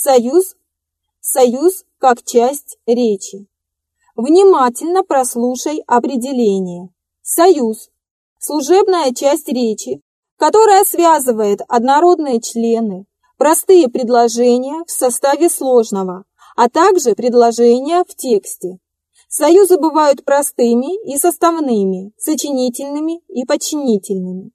Союз – союз как часть речи. Внимательно прослушай определение. Союз – служебная часть речи, которая связывает однородные члены, простые предложения в составе сложного, а также предложения в тексте. Союзы бывают простыми и составными, сочинительными и подчинительными.